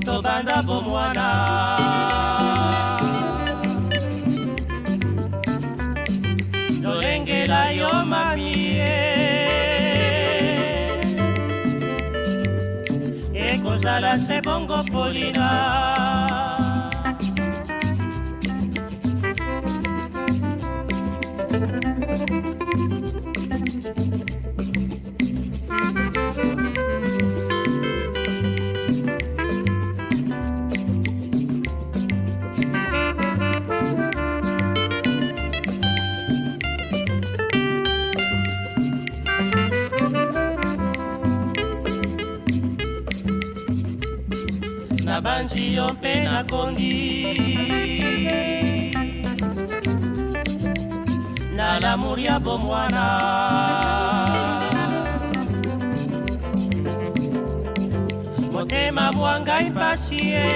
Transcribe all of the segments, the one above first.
mwayo polina utobanda bomwana tolengela yo mamie ekozala se bongo polina na banzi yo mpe nakondi na lamour ya bomwana motema mwa ngai mpasi ye.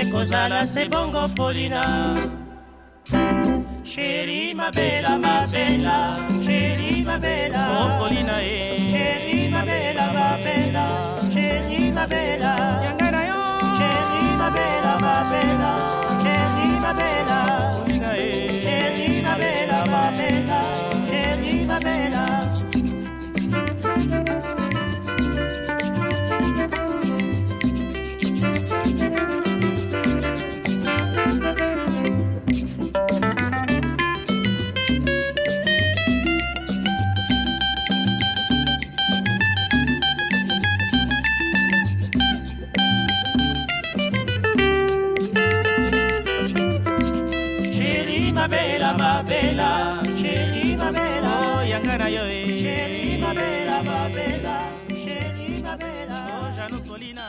Ekozala se bongo polina sheri mabela mabela sheri mabela Oh, Polina, eh. sheri chéri mabela mabela chéri mabela. Oh, yanga na yo eh. chéri mabela mabela chéri mabela. Oh, janokolina